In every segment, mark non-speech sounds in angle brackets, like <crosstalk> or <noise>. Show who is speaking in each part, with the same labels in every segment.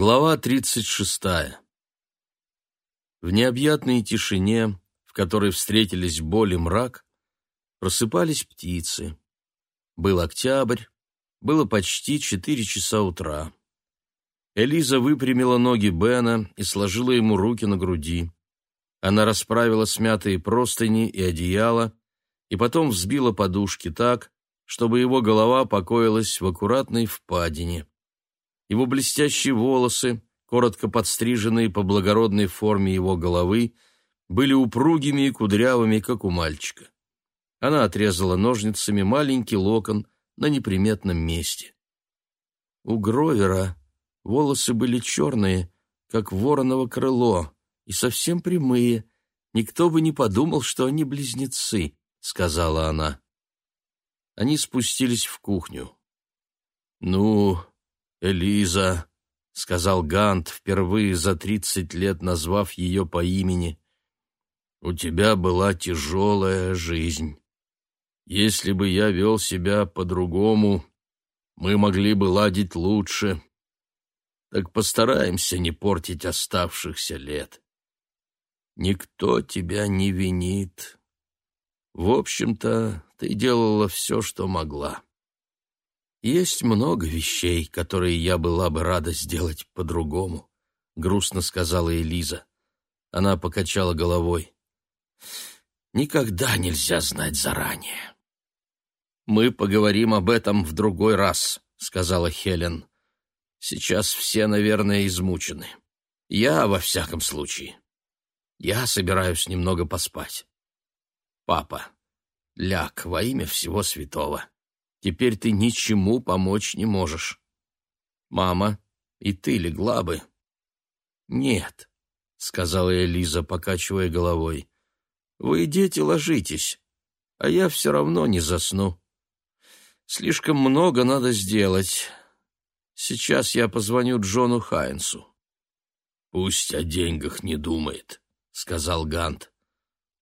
Speaker 1: Глава 36. В необъятной тишине, в которой встретились боль и мрак, просыпались птицы. Был октябрь, было почти четыре часа утра. Элиза выпрямила ноги Бена и сложила ему руки на груди. Она расправила смятые простыни и одеяло, и потом взбила подушки так, чтобы его голова покоилась в аккуратной впадине. Его блестящие волосы, коротко подстриженные по благородной форме его головы, были упругими и кудрявыми, как у мальчика. Она отрезала ножницами маленький локон на неприметном месте. У Гровера волосы были черные, как вороново крыло, и совсем прямые. Никто бы не подумал, что они близнецы, — сказала она. Они спустились в кухню. «Ну, «Элиза», — сказал Гант, впервые за тридцать лет назвав ее по имени, — «у тебя была тяжелая жизнь. Если бы я вел себя по-другому, мы могли бы ладить лучше. Так постараемся не портить оставшихся лет. Никто тебя не винит. В общем-то, ты делала все, что могла». Есть много вещей, которые я была бы рада сделать по-другому, грустно сказала Элиза. Она покачала головой. Никогда нельзя знать заранее. Мы поговорим об этом в другой раз, сказала Хелен. Сейчас все, наверное, измучены. Я, во всяком случае. Я собираюсь немного поспать. Папа, ляг во имя всего святого. Теперь ты ничему помочь не можешь. Мама, и ты легла бы. Нет, сказала Элиза, покачивая головой. Вы, дети, ложитесь, а я все равно не засну. Слишком много надо сделать. Сейчас я позвоню Джону Хайнсу. Пусть о деньгах не думает, сказал Гант.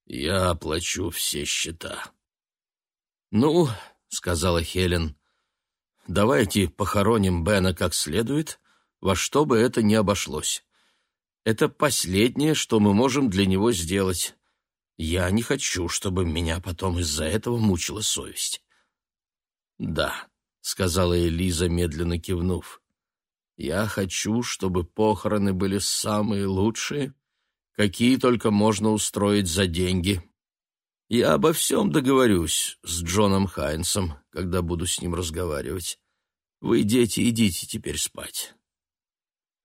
Speaker 1: Я оплачу все счета. Ну, — сказала Хелен. «Давайте похороним Бена как следует, во что бы это ни обошлось. Это последнее, что мы можем для него сделать. Я не хочу, чтобы меня потом из-за этого мучила совесть». «Да», — сказала Элиза, медленно кивнув. «Я хочу, чтобы похороны были самые лучшие, какие только можно устроить за деньги». Я обо всем договорюсь с Джоном Хайнсом, когда буду с ним разговаривать. Вы, дети, идите теперь спать.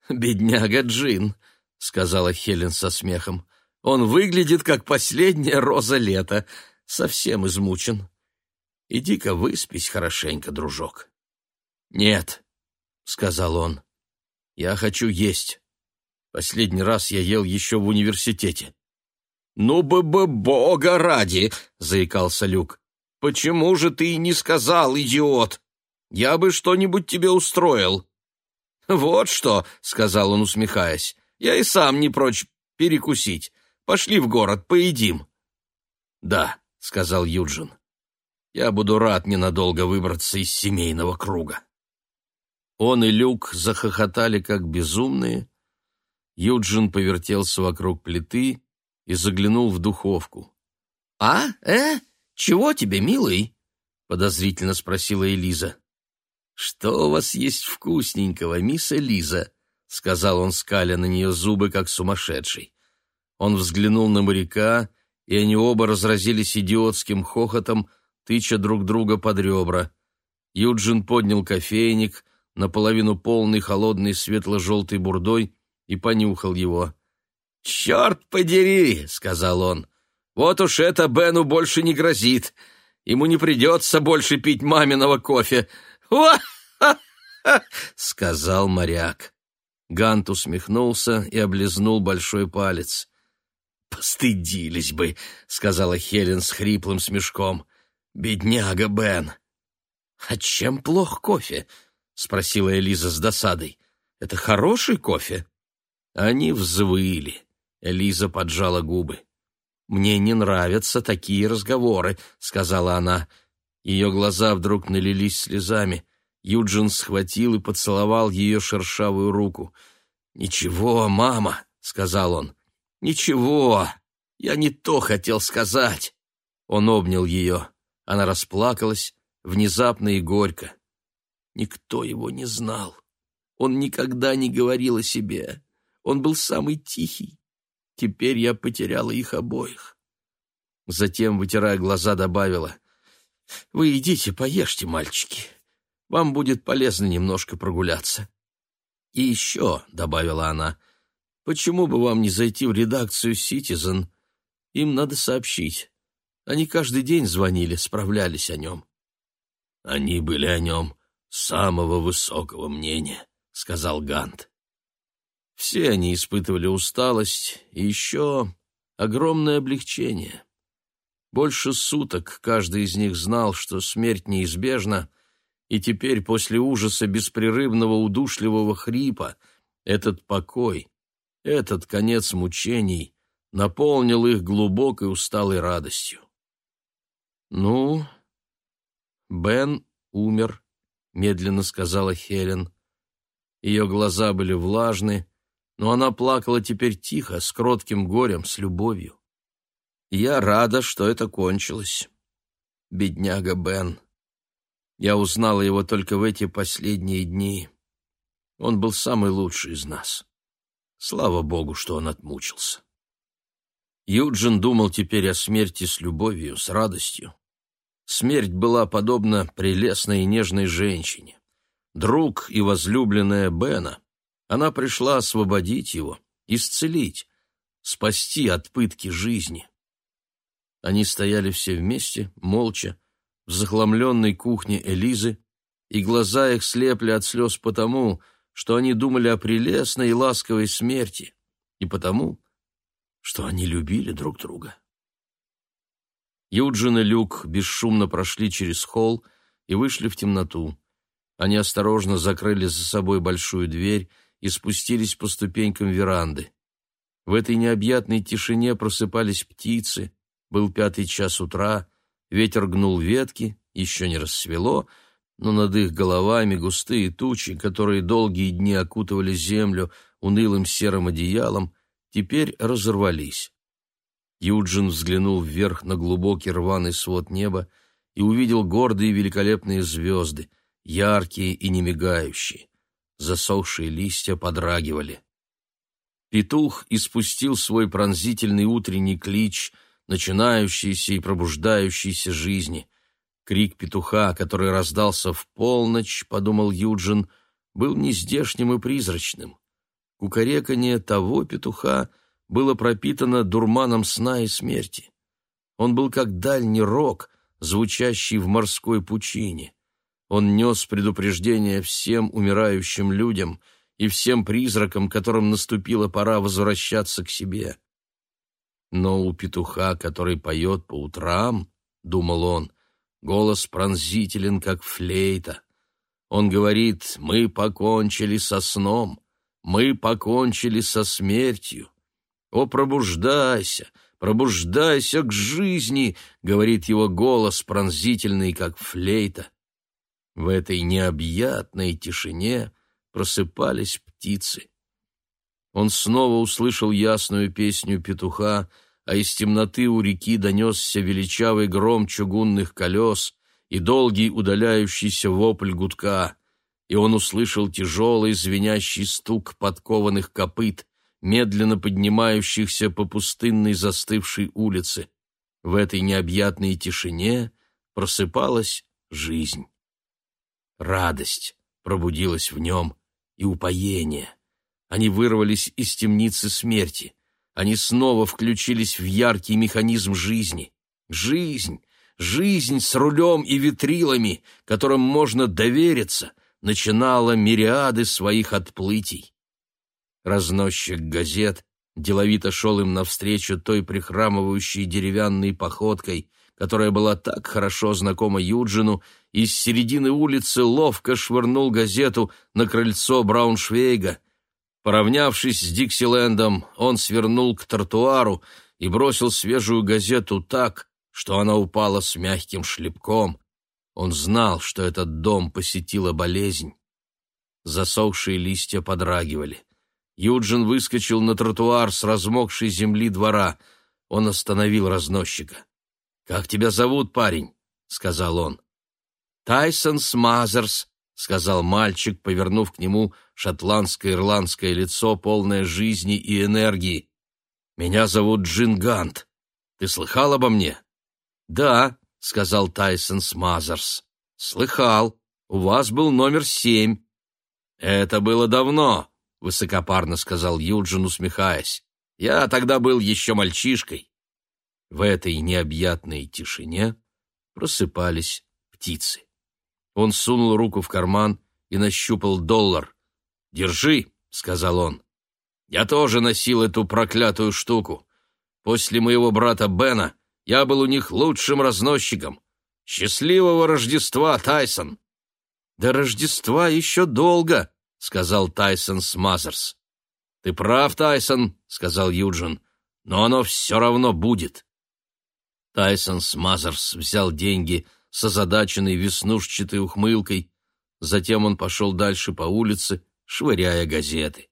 Speaker 1: «Бедняга Джин», — сказала Хелен со смехом. «Он выглядит, как последняя роза лета, совсем измучен. Иди-ка выспись хорошенько, дружок». «Нет», — сказал он, — «я хочу есть. Последний раз я ел еще в университете. «Ну бы бы бога ради!» — заикался Люк. «Почему же ты не сказал, идиот? Я бы что-нибудь тебе устроил». «Вот что!» — сказал он, усмехаясь. «Я и сам не прочь перекусить. Пошли в город, поедим». «Да», — сказал Юджин. «Я буду рад ненадолго выбраться из семейного круга». Он и Люк захохотали, как безумные. Юджин повертелся вокруг плиты и заглянул в духовку. «А? Э? Чего тебе, милый?» — подозрительно спросила Элиза. «Что у вас есть вкусненького, мисс Элиза?» — сказал он, скаля на нее зубы, как сумасшедший. Он взглянул на моряка, и они оба разразились идиотским хохотом, тыча друг друга под ребра. Юджин поднял кофейник, наполовину полный холодной светло-желтой бурдой, и понюхал его. «Черт подери!» — сказал он. «Вот уж это Бену больше не грозит. Ему не придется больше пить маминого кофе. Сказал моряк. Гант усмехнулся и облизнул большой палец. «Постыдились бы», — сказала Хелен с хриплым смешком. «Бедняга Бен». «А чем плох кофе?» — спросила Элиза с досадой. «Это хороший кофе?» Они взвыли. Элиза поджала губы. «Мне не нравятся такие разговоры», — сказала она. Ее глаза вдруг налились слезами. Юджин схватил и поцеловал ее шершавую руку. «Ничего, мама», — сказал он, — «ничего, я не то хотел сказать». Он обнял ее. Она расплакалась, внезапно и горько. Никто его не знал. Он никогда не говорил о себе. Он был самый тихий. Теперь я потеряла их обоих. Затем, вытирая глаза, добавила, «Вы идите, поешьте, мальчики. Вам будет полезно немножко прогуляться». «И еще», — добавила она, — «почему бы вам не зайти в редакцию «Ситизен»? Им надо сообщить. Они каждый день звонили, справлялись о нем». «Они были о нем самого высокого мнения», — сказал Гант. Все они испытывали усталость и еще огромное облегчение. Больше суток каждый из них знал, что смерть неизбежна, и теперь после ужаса беспрерывного удушливого хрипа этот покой, этот конец мучений наполнил их глубокой усталой радостью. «Ну, Бен умер», — медленно сказала Хелен. Ее глаза были влажны, но она плакала теперь тихо, с кротким горем, с любовью. Я рада, что это кончилось. Бедняга Бен. Я узнала его только в эти последние дни. Он был самый лучший из нас. Слава богу, что он отмучился. Юджин думал теперь о смерти с любовью, с радостью. Смерть была подобна прелестной и нежной женщине. Друг и возлюбленная Бена, она пришла освободить его, исцелить, спасти от пытки жизни. Они стояли все вместе, молча, в захламленной кухне Элизы, и глаза их слепли от слез потому, что они думали о прелестной и ласковой смерти, и потому, что они любили друг друга. Юджин и Люк бесшумно прошли через холл и вышли в темноту. Они осторожно закрыли за собой большую дверь и спустились по ступенькам веранды. В этой необъятной тишине просыпались птицы, был пятый час утра, ветер гнул ветки, еще не рассвело, но над их головами густые тучи, которые долгие дни окутывали землю унылым серым одеялом, теперь разорвались. Юджин взглянул вверх на глубокий рваный свод неба и увидел гордые великолепные звезды, яркие и немигающие. Засохшие листья подрагивали. Петух испустил свой пронзительный утренний клич — начинающейся и пробуждающейся жизни. Крик петуха, который раздался в полночь, подумал Юджин, был нездешним и призрачным. Кукареканье того петуха было пропитано дурманом сна и смерти. Он был как дальний рог, звучащий в морской пучине. Он нес предупреждение всем умирающим людям и всем призракам, которым наступила пора возвращаться к себе. Но у петуха, который поет по утрам, — думал он, — голос пронзителен, как флейта. Он говорит, мы покончили со сном, мы покончили со смертью. О, пробуждайся, пробуждайся к жизни, — говорит его голос, пронзительный, как флейта. В этой необъятной тишине просыпались птицы. Он снова услышал ясную песню петуха, а из темноты у реки донесся величавый гром чугунных колес и долгий удаляющийся вопль гудка, и он услышал тяжелый звенящий стук подкованных копыт, медленно поднимающихся по пустынной застывшей улице. В этой необъятной тишине просыпалась жизнь. Радость пробудилась в нем и упоение. Они вырвались из темницы смерти. Они снова включились в яркий механизм жизни. Жизнь, жизнь с рулем и ветрилами, которым можно довериться, начинала мириады своих отплытий. Разносчик газет деловито шел им навстречу той прихрамывающей деревянной походкой, которая была так хорошо знакома Юджину, и с середины улицы ловко швырнул газету на крыльцо Брауншвейга — Поравнявшись с Диксилендом, он свернул к тротуару и бросил свежую газету так, что она упала с мягким шлепком. Он знал, что этот дом посетила болезнь. Засохшие листья подрагивали. Юджин выскочил на тротуар с размокшей земли двора. Он остановил разносчика. «Как тебя зовут, парень?» — сказал он. «Тайсон Смазерс», — сказал мальчик, повернув к нему шотландско-ирландское лицо, полное жизни и энергии. «Меня зовут Джин Гант. Ты слыхал обо мне?» «Да», — сказал Тайсон Смазерс. «Слыхал. У вас был номер семь». «Это было давно», — высокопарно сказал Юджин, усмехаясь. «Я тогда был еще мальчишкой». В этой необъятной тишине просыпались птицы. Он сунул руку в карман и нащупал доллар. «Держи», — сказал он. «Я тоже носил эту проклятую штуку. После моего брата Бена я был у них лучшим разносчиком. Счастливого Рождества, Тайсон!» «До Рождества еще долго», — сказал Тайсон Смазерс. «Ты прав, Тайсон», — сказал Юджин, — «но оно все равно будет». Тайсон Смазерс взял деньги с озадаченной веснушчатой ухмылкой, затем он пошел дальше по улице, швыряя газеты.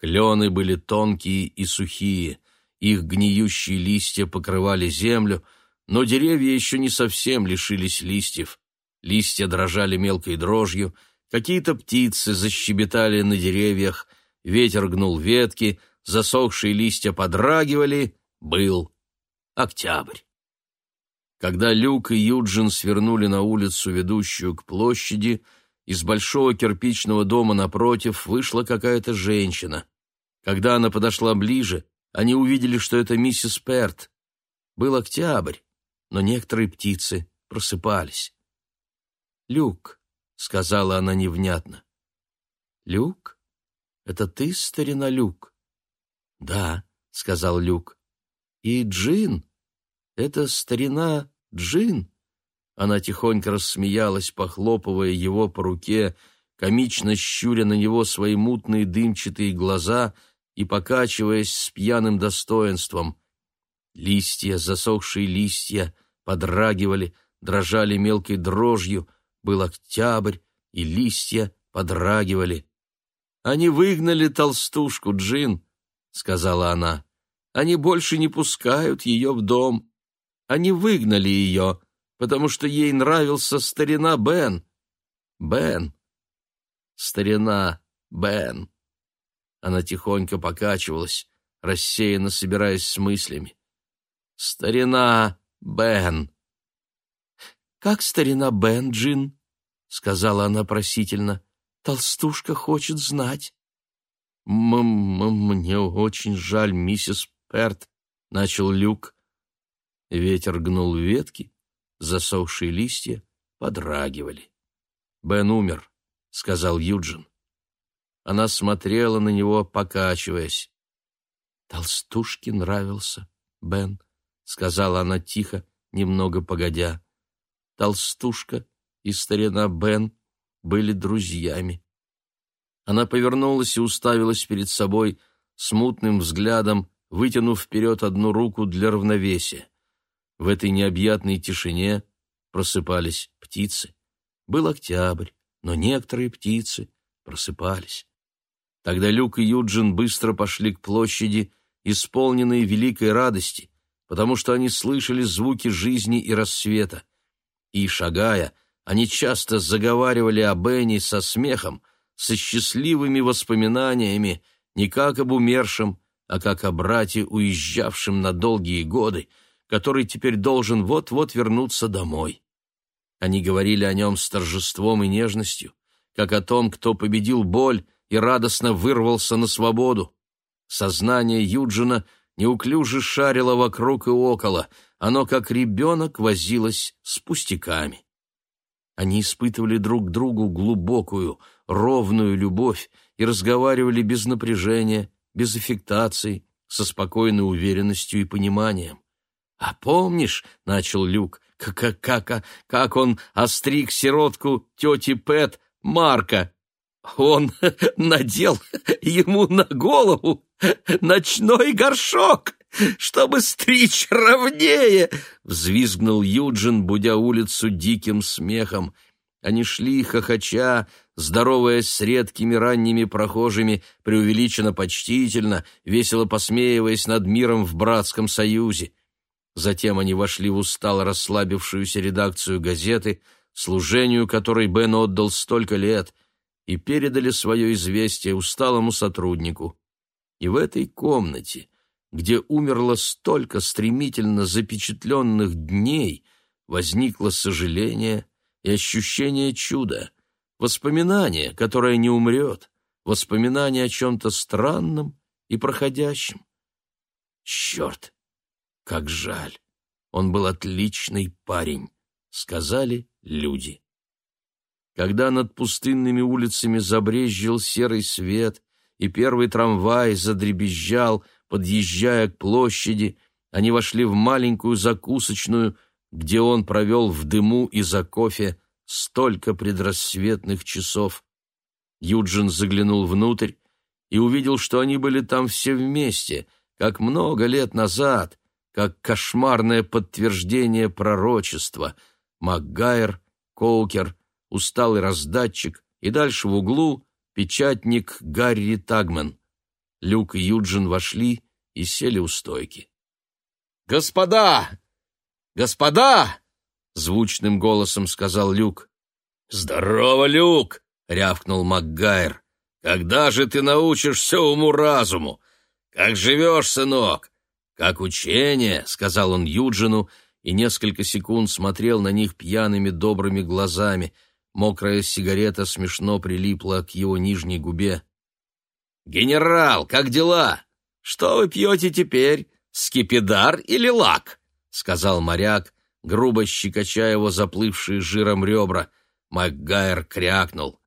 Speaker 1: Клены были тонкие и сухие, их гниющие листья покрывали землю, но деревья еще не совсем лишились листьев. Листья дрожали мелкой дрожью, какие-то птицы защебетали на деревьях, ветер гнул ветки, засохшие листья подрагивали, был октябрь. Когда Люк и Юджин свернули на улицу, ведущую к площади, из большого кирпичного дома напротив вышла какая-то женщина. Когда она подошла ближе, они увидели, что это миссис Перт. Был октябрь, но некоторые птицы просыпались. «Люк», — сказала она невнятно. «Люк? Это ты, старина Люк?» «Да», — сказал Люк. «И Джин? Это старина Джин?» Она тихонько рассмеялась, похлопывая его по руке, комично щуря на него свои мутные дымчатые глаза и покачиваясь с пьяным достоинством. Листья, засохшие листья, подрагивали, дрожали мелкой дрожью, был октябрь, и листья подрагивали. «Они выгнали толстушку, Джин», — сказала она. «Они больше не пускают ее в дом. Они выгнали ее, потому что ей нравился старина Бен. Бен. Старина Бен». Она тихонько покачивалась, рассеянно собираясь с мыслями. «Старина Бен». «Как старина Бен, Джин?» — сказала она просительно. «Толстушка хочет знать». «М -м «Мне очень жаль, миссис Перт», — начал Люк. Ветер гнул ветки, засохшие листья подрагивали. «Бен умер», — сказал Юджин. Она смотрела на него, покачиваясь. «Толстушке нравился Бен», — сказала она тихо, немного погодя толстушка и старина Бен были друзьями. Она повернулась и уставилась перед собой смутным взглядом, вытянув вперед одну руку для равновесия. В этой необъятной тишине просыпались птицы. Был октябрь, но некоторые птицы просыпались. Тогда Люк и Юджин быстро пошли к площади, исполненные великой радости, потому что они слышали звуки жизни и рассвета и, шагая, они часто заговаривали о Бенни со смехом, со счастливыми воспоминаниями, не как об умершем, а как о брате, уезжавшем на долгие годы, который теперь должен вот-вот вернуться домой. Они говорили о нем с торжеством и нежностью, как о том, кто победил боль и радостно вырвался на свободу. Сознание Юджина неуклюже шарило вокруг и около, оно, как ребенок, возилось с пустяками. Они испытывали друг другу глубокую, ровную любовь и разговаривали без напряжения, без аффектаций, со спокойной уверенностью и пониманием. «А помнишь, — начал Люк, — как, как, как он остриг сиротку тети Пэт Марка? Он <laughs> надел ему на голову ночной горшок!» чтобы стричь ровнее!» — взвизгнул Юджин, будя улицу диким смехом. Они шли, хохоча, здороваясь с редкими ранними прохожими, преувеличенно почтительно, весело посмеиваясь над миром в братском союзе. Затем они вошли в устало расслабившуюся редакцию газеты, служению которой Бен отдал столько лет, и передали свое известие усталому сотруднику. И в этой комнате, где умерло столько стремительно запечатленных дней, возникло сожаление и ощущение чуда, воспоминание, которое не умрет, воспоминание о чем-то странном и проходящем. Черт, как жаль! Он был отличный парень, сказали люди. Когда над пустынными улицами забрезжил серый свет, и первый трамвай задребезжал, подъезжая к площади, они вошли в маленькую закусочную, где он провел в дыму и за кофе столько предрассветных часов. Юджин заглянул внутрь и увидел, что они были там все вместе, как много лет назад, как кошмарное подтверждение пророчества. Макгайр, Коукер, усталый раздатчик и дальше в углу печатник Гарри Тагман. Люк и Юджин вошли и сели у стойки. «Господа! Господа!» — звучным голосом сказал Люк. «Здорово, Люк!» — рявкнул Макгайр. «Когда же ты научишься уму-разуму? Как живешь, сынок?» «Как учение», — сказал он Юджину, и несколько секунд смотрел на них пьяными добрыми глазами. Мокрая сигарета смешно прилипла к его нижней губе. «Генерал, как дела? Что вы пьете теперь, скипидар или лак?» — сказал моряк, грубо щекоча его заплывшие жиром ребра. Макгайр крякнул.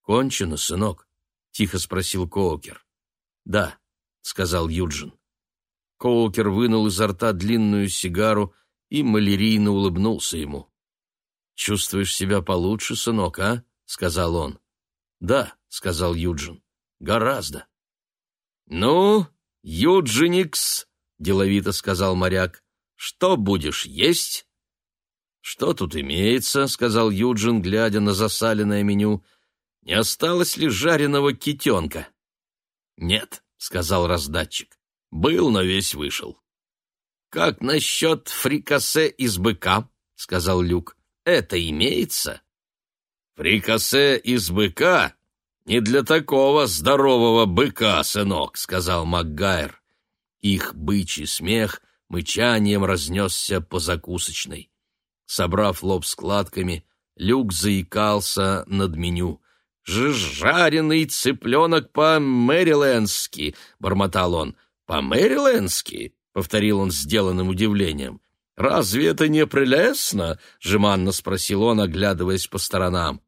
Speaker 1: «Кончено, сынок?» — тихо спросил Коукер. «Да», — сказал Юджин. Коукер вынул изо рта длинную сигару и малярийно улыбнулся ему. «Чувствуешь себя получше, сынок, а?» — сказал он. «Да», — сказал Юджин, — «гораздо». «Ну, Юджиникс», — деловито сказал моряк, — «что будешь есть?» «Что тут имеется?» — сказал Юджин, глядя на засаленное меню. «Не осталось ли жареного китенка?» «Нет», — сказал раздатчик. Был, но весь вышел. «Как насчет фрикасе из быка?» — сказал Люк. «Это имеется?» «Фрикасе из быка? Не для такого здорового быка, сынок», — сказал Макгайр. Их бычий смех мычанием разнесся по закусочной. Собрав лоб складками, Люк заикался над меню. «Жареный цыпленок по-мэрилендски», — бормотал он. «По-мэрилендски?» — повторил он сделанным удивлением. «Разве это не прелестно?» — жеманно спросил он, оглядываясь по сторонам.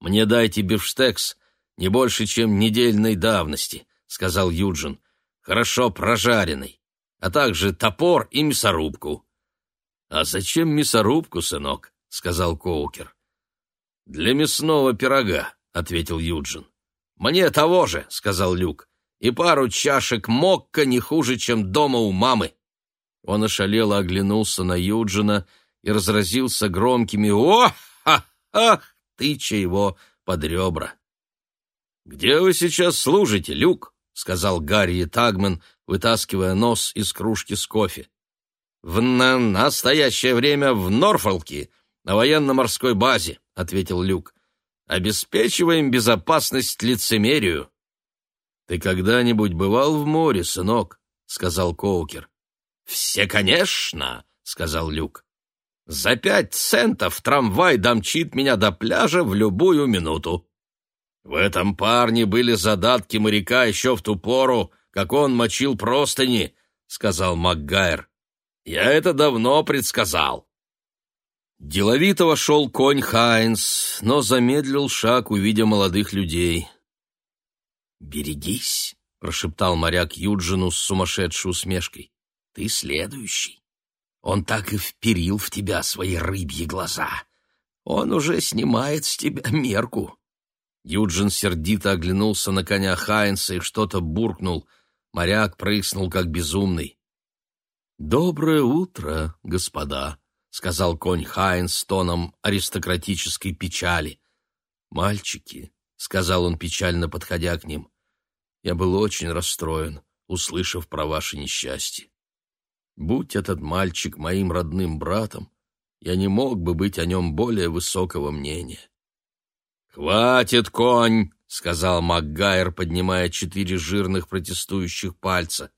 Speaker 1: «Мне дайте бифштекс не больше, чем недельной давности», — сказал Юджин. «Хорошо прожаренный, а также топор и мясорубку». «А зачем мясорубку, сынок?» — сказал Коукер. «Для мясного пирога», — ответил Юджин. «Мне того же», — сказал Люк и пару чашек мокко не хуже, чем дома у мамы. Он ошалело оглянулся на Юджина и разразился громкими «О-ха-ха!», тыча его под ребра. «Где вы сейчас служите, Люк?» — сказал Гарри Тагман, вытаскивая нос из кружки с кофе. «В на настоящее время в Норфолке, на военно-морской базе», — ответил Люк. «Обеспечиваем безопасность лицемерию». «Ты когда-нибудь бывал в море, сынок?» — сказал Коукер. «Все, конечно!» — сказал Люк. «За пять центов трамвай домчит меня до пляжа в любую минуту. В этом парне были задатки моряка еще в ту пору, как он мочил простыни», — сказал Макгайр. «Я это давно предсказал». Деловито вошел конь Хайнс, но замедлил шаг, увидя молодых людей. «Берегись!» — прошептал моряк Юджину с сумасшедшей усмешкой. «Ты следующий. Он так и вперил в тебя свои рыбьи глаза. Он уже снимает с тебя мерку». Юджин сердито оглянулся на коня Хайнса и что-то буркнул. Моряк прыснул, как безумный. «Доброе утро, господа», — сказал конь Хайнс с тоном аристократической печали. «Мальчики», — сказал он, печально подходя к ним, — «я был очень расстроен, услышав про ваше несчастье. Будь этот мальчик моим родным братом, я не мог бы быть о нем более высокого мнения». «Хватит, конь!» — сказал МакГайр, поднимая четыре жирных протестующих пальца.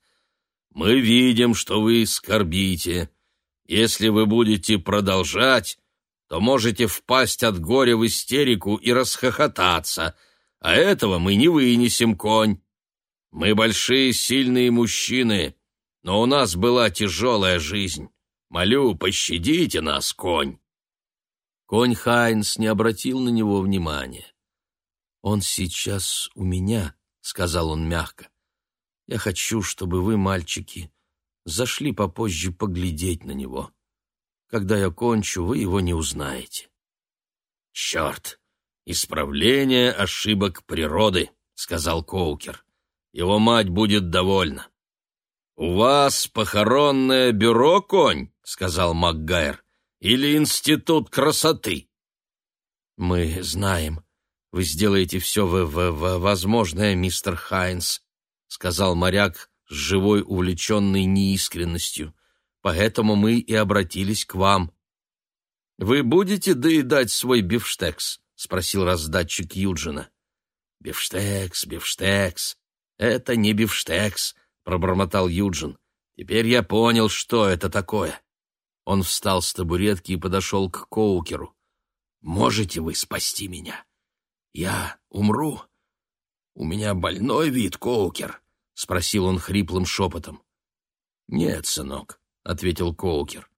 Speaker 1: «Мы видим, что вы скорбите. Если вы будете продолжать, то можете впасть от горя в истерику и расхохотаться, а этого мы не вынесем, конь. Мы большие сильные мужчины, но у нас была тяжелая жизнь. Молю, пощадите нас, конь».
Speaker 2: Конь Хайнс не обратил на него внимания. «Он сейчас у меня», — сказал он мягко. «Я хочу, чтобы вы, мальчики, зашли попозже поглядеть на него. Когда я кончу, вы его не узнаете».
Speaker 1: «Черт! Исправление ошибок природы», — сказал Коукер. «Его мать будет довольна». «У вас похоронное бюро, конь?» — сказал МакГайр. «Или институт красоты?»
Speaker 2: «Мы знаем», вы сделаете все в в в возможное, мистер Хайнс, сказал моряк с живой увлеченной неискренностью. Поэтому мы и обратились к вам. Вы будете доедать свой бифштекс? спросил раздатчик Юджина. Бифштекс, бифштекс. Это не бифштекс, пробормотал Юджин. Теперь я понял, что это такое. Он встал с табуретки и подошел к Коукеру. Можете вы спасти меня? «Я умру? У меня больной вид, Коукер?» — спросил он хриплым шепотом. «Нет, сынок», — ответил Коукер.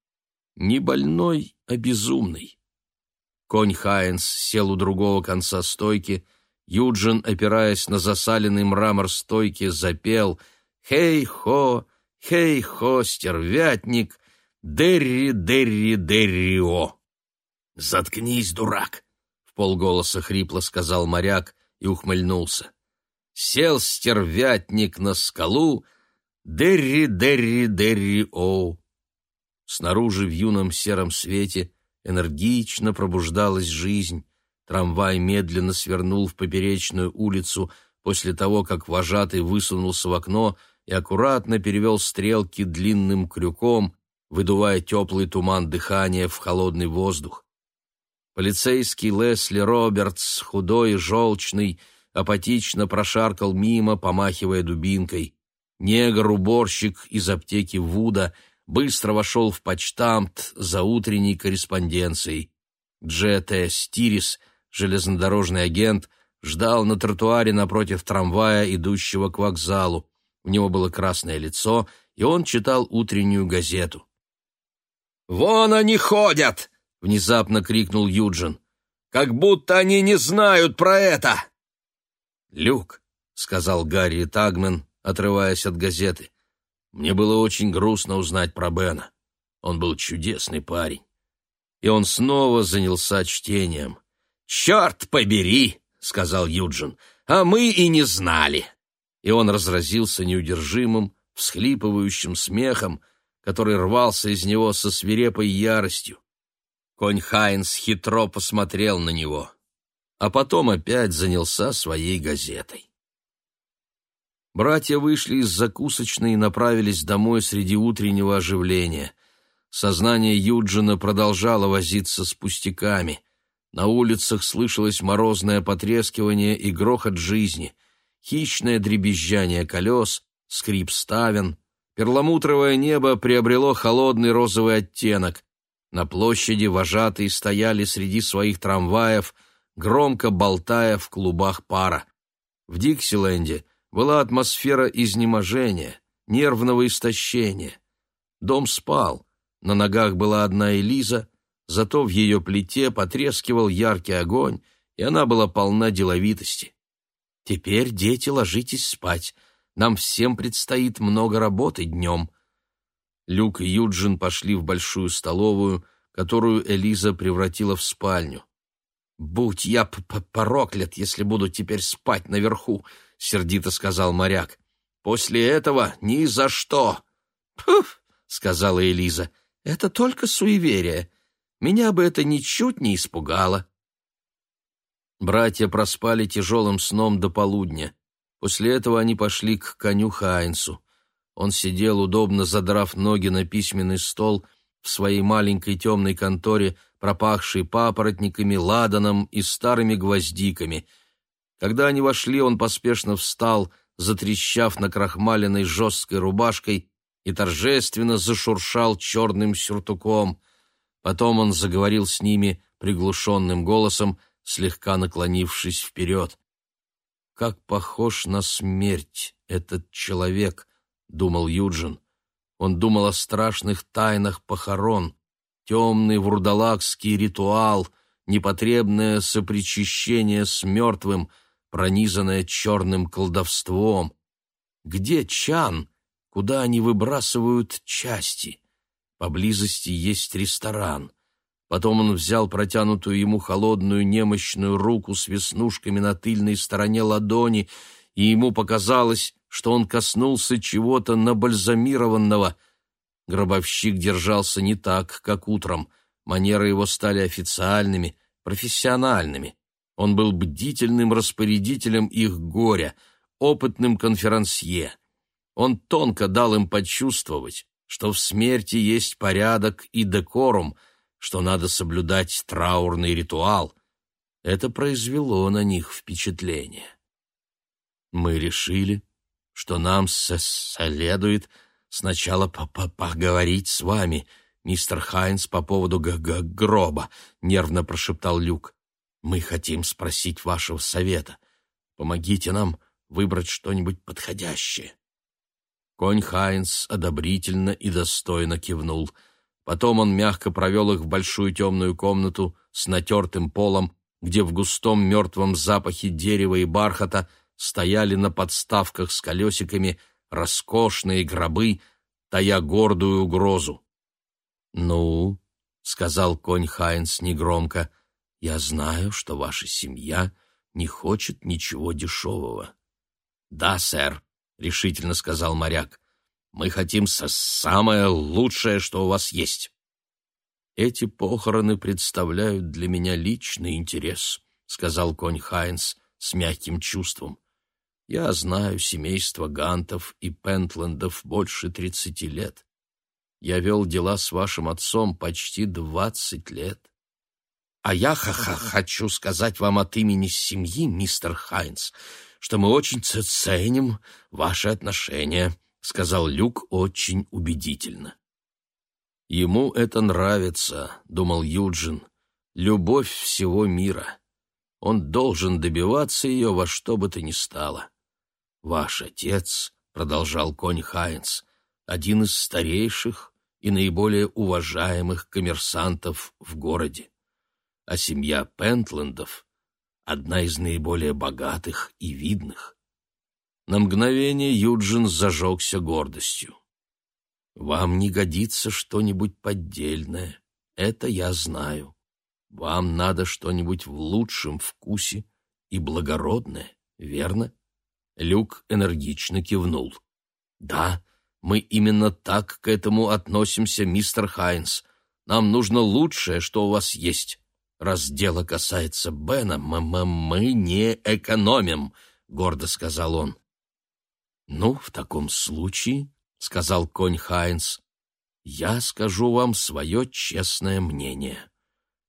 Speaker 2: «Не больной, а безумный». Конь Хайнс сел у другого конца стойки. Юджин, опираясь на засаленный мрамор стойки, запел «Хей-хо, хей-хо, стервятник, дерри-дерри-дерри-о». «Заткнись, дурак!» полголоса хрипло сказал моряк и ухмыльнулся. Сел стервятник на скалу, дерри, дерри, дерри, о. Снаружи в юном сером свете энергично пробуждалась жизнь. Трамвай медленно свернул в поперечную улицу после того, как вожатый высунулся в окно и аккуратно перевел стрелки длинным крюком, выдувая теплый туман дыхания в холодный воздух. Полицейский Лесли Робертс, худой желчный, апатично прошаркал мимо, помахивая дубинкой. Негр-уборщик из аптеки Вуда быстро вошел в почтамт за утренней корреспонденцией. Дж.Т. Стирис, железнодорожный агент, ждал на тротуаре напротив трамвая, идущего к вокзалу. У него было красное лицо, и он читал утреннюю газету. «Вон они ходят!» внезапно крикнул Юджин. Как будто они не знают про это. Люк, сказал Гарри Тагмен, отрываясь от газеты. Мне было очень грустно узнать про Бена. Он был чудесный парень. И он снова занялся чтением. «Черт побери!» — сказал Юджин. «А мы и не знали!» И он разразился неудержимым, всхлипывающим смехом, который рвался из него со свирепой яростью. Конь Хайнс хитро посмотрел на него, а потом опять занялся своей газетой. Братья вышли из закусочной и направились домой среди утреннего оживления. Сознание Юджина продолжало возиться с пустяками. На улицах слышалось морозное потрескивание и грохот жизни, хищное дребезжание колес, скрип ставен. Перламутровое небо приобрело холодный розовый оттенок. На площади вожатые стояли среди своих трамваев, громко болтая в клубах пара. В Диксиленде была атмосфера изнеможения, нервного истощения. Дом спал, на ногах была одна Элиза, зато в ее плите потрескивал яркий огонь, и она была полна деловитости. «Теперь, дети, ложитесь спать. Нам всем предстоит много работы днем», Люк и Юджин пошли в большую столовую, которую Элиза превратила в спальню. «Будь я п -п проклят, если буду теперь спать наверху», — сердито сказал моряк. «После этого ни за что!» «Пф!» — сказала Элиза. «Это только суеверие. Меня бы это ничуть не испугало».
Speaker 1: Братья проспали тяжелым сном до полудня. После этого они пошли к коню Хайнсу. Он сидел, удобно задрав ноги на письменный стол в своей маленькой темной конторе, пропахшей папоротниками, ладаном и старыми гвоздиками. Когда они вошли, он поспешно встал, затрещав на крахмаленной жесткой рубашкой, и торжественно зашуршал черным сюртуком. Потом он заговорил с ними приглушенным голосом, слегка наклонившись вперед. «Как похож на смерть этот человек!» — думал Юджин. Он думал о страшных тайнах похорон, темный вурдалакский ритуал, непотребное сопричащение с мертвым, пронизанное черным колдовством. Где Чан? Куда они выбрасывают части? Поблизости есть ресторан. Потом он взял протянутую ему холодную немощную руку с веснушками на тыльной стороне ладони, и ему показалось, что он коснулся чего-то набальзамированного. Гробовщик держался не так, как утром. Манеры его стали официальными, профессиональными. Он был бдительным распорядителем их горя, опытным конферансье. Он тонко дал им почувствовать, что в смерти есть порядок и декорум, что надо соблюдать траурный ритуал. Это произвело на них впечатление. Мы решили, что нам следует сначала по -по поговорить с вами, мистер Хайнс, по поводу г -г гроба, нервно прошептал Люк. Мы хотим спросить вашего совета. Помогите нам выбрать что-нибудь подходящее. Конь Хайнс одобрительно и достойно кивнул. Потом он мягко провел их в большую темную комнату с натертым полом, где в густом мертвом запахе дерева и бархата стояли на подставках с колесиками роскошные гробы, тая гордую угрозу. «Ну», — сказал конь Хайнс негромко, — «я знаю, что ваша семья не хочет ничего дешевого». «Да, сэр», — решительно сказал моряк, — «мы хотим самое лучшее, что у вас есть». «Эти похороны представляют для меня личный интерес», — сказал конь Хайнс с мягким чувством. Я знаю семейство Гантов и Пентлендов больше тридцати лет. Я вел дела с вашим отцом почти двадцать лет. А я ха -ха хочу сказать вам от имени семьи, мистер Хайнс, что мы очень ценим ваши отношения, сказал Люк очень убедительно. Ему это нравится, думал Юджин. Любовь всего мира. Он должен добиваться ее во что бы то ни стало. «Ваш отец», — продолжал конь Хайнц, — «один из старейших и наиболее уважаемых коммерсантов в городе, а семья Пентлендов — одна из наиболее богатых и видных». На мгновение Юджин зажегся гордостью. «Вам не годится что-нибудь поддельное, это я знаю. Вам надо что-нибудь в лучшем вкусе и благородное, верно?» Люк энергично кивнул. «Да, мы именно так к этому относимся, мистер Хайнс. Нам нужно лучшее, что у вас есть. Раз дело касается Бена, мы, мы, мы не экономим», — гордо сказал он. «Ну, в таком случае», — сказал конь Хайнс, — «я скажу вам свое честное мнение.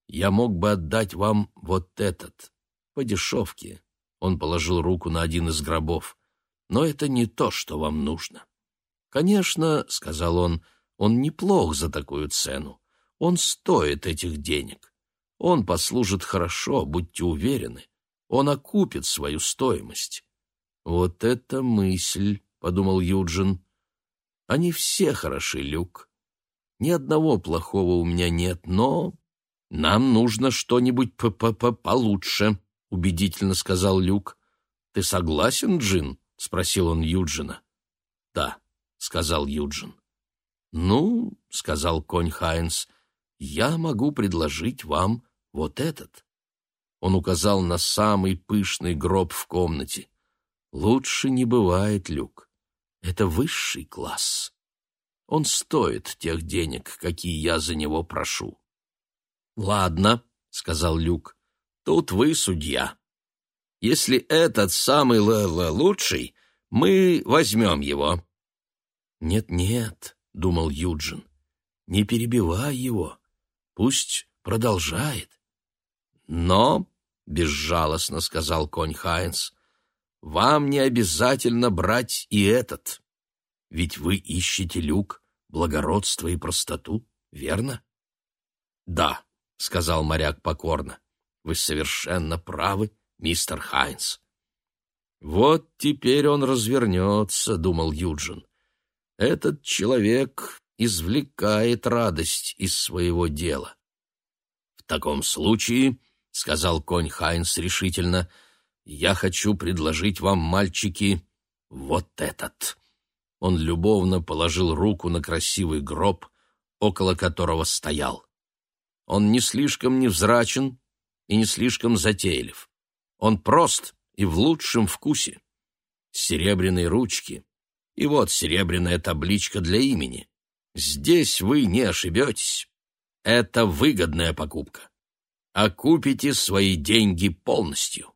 Speaker 1: Я мог бы отдать вам вот этот, по дешевке, он положил руку на один из гробов. «Но это не то, что вам нужно». «Конечно», — сказал он, — «он неплох за такую цену. Он стоит этих денег. Он послужит хорошо, будьте уверены. Он окупит свою стоимость». «Вот это мысль», — подумал Юджин. «Они все хороши, Люк. Ни одного плохого у меня нет, но нам нужно что-нибудь по -по -по получше». — убедительно сказал Люк. «Ты согласен, Джин?» — спросил он Юджина. «Да», — сказал Юджин. «Ну», — сказал конь Хайнс, — «я могу предложить вам вот этот». Он указал на самый пышный гроб в комнате. «Лучше не бывает, Люк. Это высший класс. Он стоит тех денег, какие я за него прошу». «Ладно», — сказал Люк,
Speaker 2: Тут вы судья. Если этот самый Л -л лучший, мы возьмем его».
Speaker 1: «Нет-нет», — думал Юджин, — «не перебивай его. Пусть продолжает».
Speaker 2: «Но», — безжалостно сказал конь Хайнс, — «вам не обязательно брать и этот. Ведь вы ищете люк, благородство и простоту, верно?» «Да», — сказал моряк покорно, — «вы совершенно правы, мистер Хайнс». «Вот теперь он развернется», — думал Юджин. «Этот человек извлекает радость из своего дела». «В таком случае», — сказал конь Хайнс решительно, — «я хочу предложить вам, мальчики, вот этот». Он любовно положил руку на красивый гроб, около которого стоял. Он не слишком невзрачен и не слишком затейлив. Он прост и в лучшем вкусе. Серебряные ручки. И вот серебряная табличка для имени. Здесь вы не ошибетесь. Это выгодная покупка. Окупите свои деньги полностью.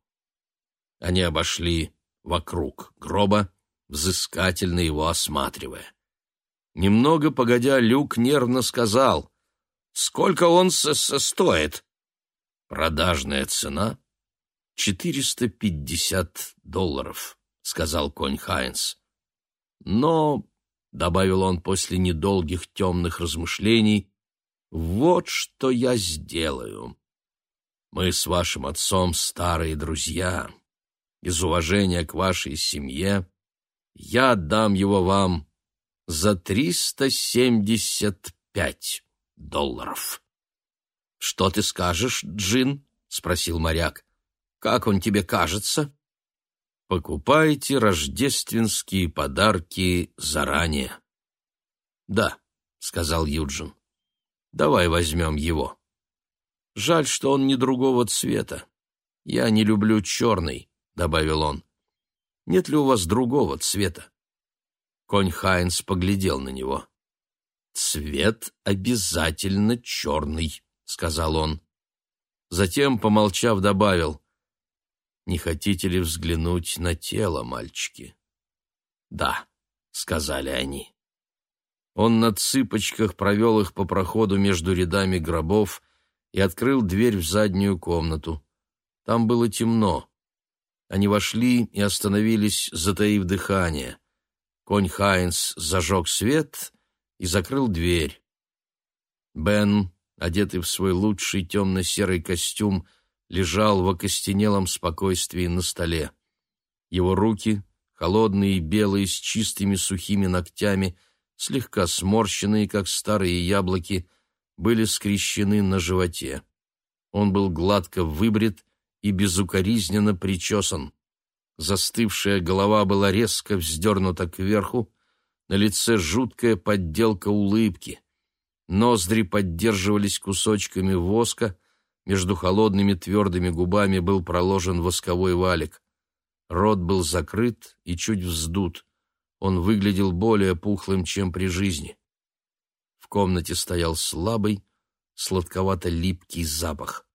Speaker 2: Они обошли вокруг гроба, взыскательно его осматривая. Немного погодя, Люк нервно сказал, Сколько он с -с стоит? Продажная цена — четыреста пятьдесят долларов, сказал конь Хайнс. Но, — добавил он после недолгих темных размышлений, — вот что я сделаю. Мы с вашим отцом старые друзья. Из уважения к вашей семье я отдам его вам за триста семьдесят пять долларов. «Что ты скажешь, Джин?» — спросил моряк. «Как он тебе кажется?» «Покупайте рождественские подарки заранее». «Да», — сказал Юджин. «Давай возьмем его. Жаль, что он не другого цвета. Я не люблю черный», — добавил он. «Нет ли у вас другого цвета?» Конь Хайнс поглядел на него. «Цвет обязательно черный», — сказал он. Затем, помолчав, добавил, «Не хотите ли взглянуть на тело, мальчики?» «Да», — сказали они. Он на цыпочках провел их по проходу между рядами гробов и открыл дверь в заднюю комнату. Там было темно. Они вошли и остановились, затаив дыхание. Конь Хайнс зажег свет и закрыл дверь. Бен, одетый в свой лучший темно-серый костюм, лежал в окостенелом спокойствии на столе. Его руки, холодные и белые, с чистыми сухими ногтями, слегка сморщенные, как старые яблоки, были скрещены на животе. Он был гладко выбрит и безукоризненно причесан. Застывшая голова была резко вздернута кверху, на лице жуткая подделка улыбки. Ноздри поддерживались кусочками воска, между холодными твердыми губами был проложен восковой валик. Рот был закрыт и чуть вздут. Он выглядел более пухлым, чем при жизни. В комнате стоял слабый, сладковато-липкий запах.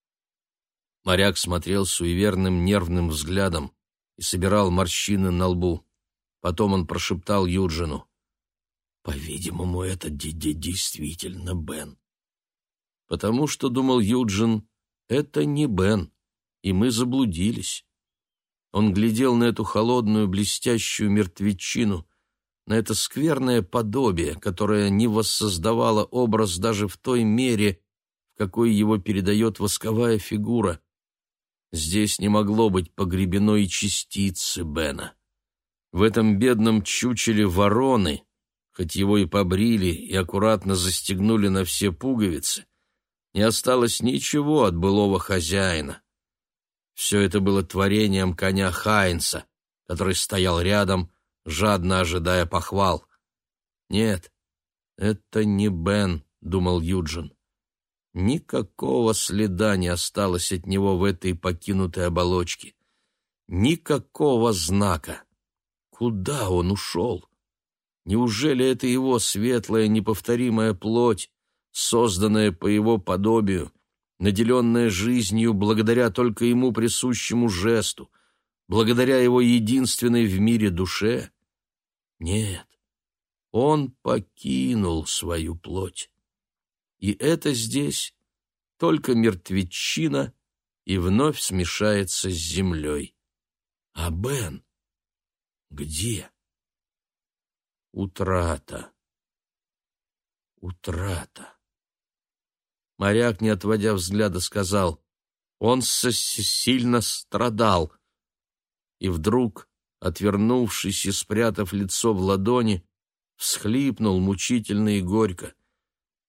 Speaker 2: Моряк смотрел суеверным нервным взглядом и собирал морщины на лбу. Потом он прошептал Юджину. По-видимому, это действительно Бен. Потому что, думал Юджин, это не Бен, и мы заблудились. Он глядел на эту холодную блестящую мертвечину, на это скверное подобие, которое не воссоздавало образ даже в той мере, в какой его передает восковая фигура. Здесь не могло быть погребено и частицы Бена. В этом бедном чучеле вороны хоть его и побрили и аккуратно застегнули на все пуговицы, не осталось ничего от былого хозяина. Все это было творением коня Хайнса, который стоял рядом, жадно ожидая похвал. «Нет, это не Бен», — думал Юджин. Никакого следа не осталось от него в этой покинутой оболочке. Никакого знака. Куда он ушел? Неужели это его светлая неповторимая плоть, созданная по его подобию,
Speaker 1: наделенная жизнью благодаря только ему присущему жесту, благодаря его единственной в мире душе? Нет, он покинул свою плоть. И это здесь только мертвечина и вновь смешается с землей. А Бен где? Утрата. Утрата. Моряк, не отводя взгляда, сказал, он сильно страдал. И вдруг, отвернувшись и спрятав лицо в ладони, всхлипнул мучительно и горько.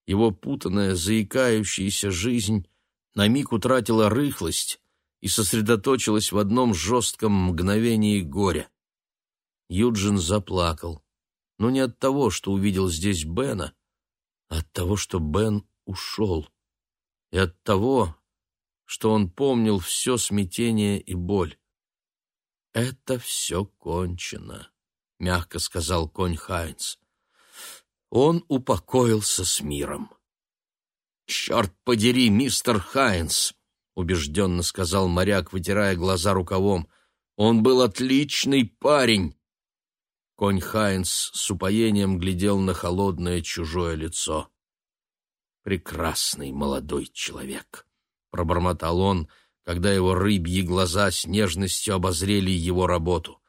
Speaker 1: Его путанная, заикающаяся жизнь на миг утратила рыхлость и сосредоточилась в одном жестком мгновении горя. Юджин заплакал, но не от того, что увидел здесь Бена, а от того, что Бен ушел, и от того, что он помнил все смятение и боль. «Это все кончено», — мягко сказал конь Хайнц. Он упокоился с миром. «Черт подери, мистер Хайнс!» — убежденно сказал моряк, вытирая глаза рукавом. «Он был отличный парень!» Конь Хайнс с упоением глядел на холодное чужое лицо. «Прекрасный молодой человек!» — пробормотал он, когда его рыбьи глаза с нежностью обозрели его работу.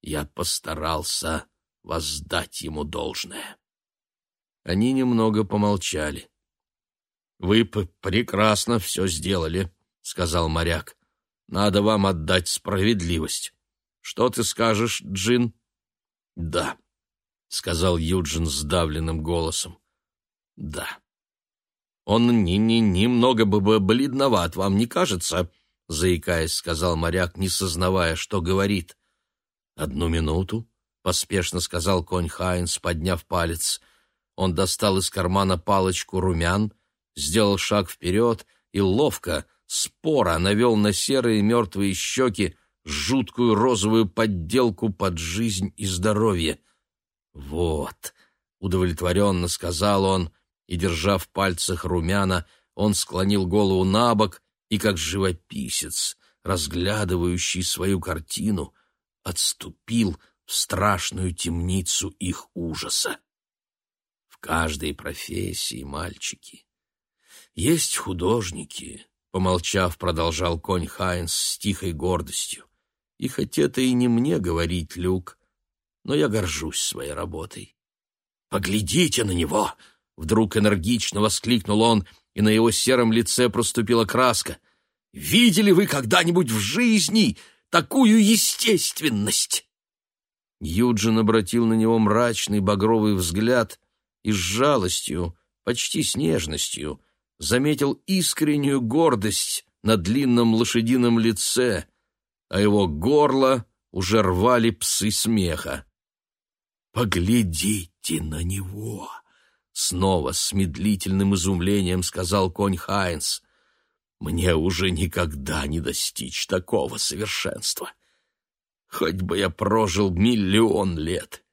Speaker 1: «Я постарался воздать ему должное». Они немного помолчали. «Вы прекрасно все сделали», — сказал моряк. «Надо вам отдать справедливость. Что ты скажешь, Джин?» «Да», — сказал Юджин сдавленным голосом. «Да». «Он не, не, немного бы бледноват, вам не кажется?» — заикаясь, сказал моряк, не сознавая, что говорит. «Одну минуту», — поспешно сказал конь Хайнс, подняв палец. Он достал из кармана палочку румян, сделал шаг вперед и ловко, споро навел на серые мертвые щеки жуткую розовую подделку под жизнь и здоровье. «Вот», — удовлетворенно сказал он, и, держа в пальцах румяна, он склонил голову на бок и, как живописец, разглядывающий свою картину, отступил в страшную темницу их ужаса. В каждой профессии, мальчики, есть художники, помолчав, продолжал конь Хайнс с тихой гордостью. И хоть это и не мне говорить, Люк, но я горжусь своей работой. «Поглядите на него!» — вдруг энергично воскликнул он, и на его сером лице проступила краска. «Видели вы когда-нибудь в жизни такую естественность?» Юджин обратил на него мрачный багровый взгляд и с жалостью, почти с нежностью, заметил искреннюю гордость на длинном лошадином лице, а его горло уже рвали псы смеха. «Поглядите на него!» — снова с медлительным изумлением сказал конь Хайнс. «Мне уже никогда не достичь такого совершенства. Хоть бы я прожил миллион лет.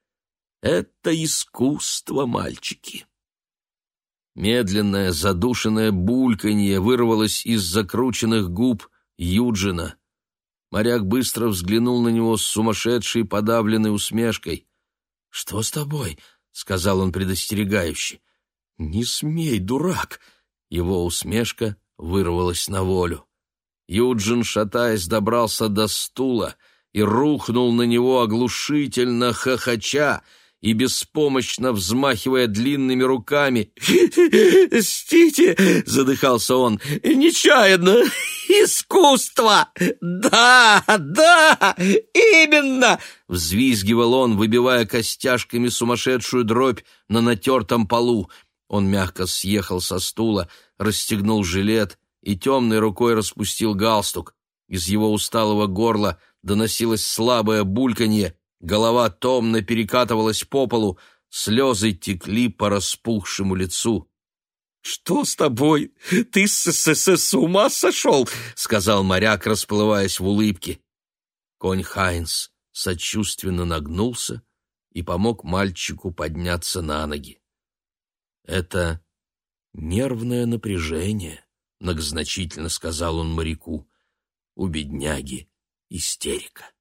Speaker 1: Это искусство, мальчики!» Медленное задушенное бульканье вырвалось из закрученных губ Юджина. Моряк быстро взглянул на него с сумасшедшей подавленной усмешкой. «Что с тобой?» — сказал он предостерегающе. «Не смей, дурак!» Его усмешка вырвалась на волю. Юджин, шатаясь, добрался до стула и рухнул на него оглушительно хохоча, и беспомощно взмахивая длинными руками. <laughs> «Стите!» — задыхался он. «Нечаянно! <laughs> Искусство! Да, да, именно!» Взвизгивал он, выбивая костяшками сумасшедшую дробь на натертом полу. Он мягко съехал со стула, расстегнул жилет и темной рукой распустил галстук. Из его усталого горла доносилось слабое бульканье, Голова томно перекатывалась по полу, слезы текли по распухшему лицу. «Что с тобой? Ты с, с, с, с ума сошел?» — сказал моряк, расплываясь в улыбке. Конь Хайнс сочувственно нагнулся и помог мальчику подняться на ноги. «Это нервное напряжение», —— многозначительно сказал он моряку. «У бедняги истерика».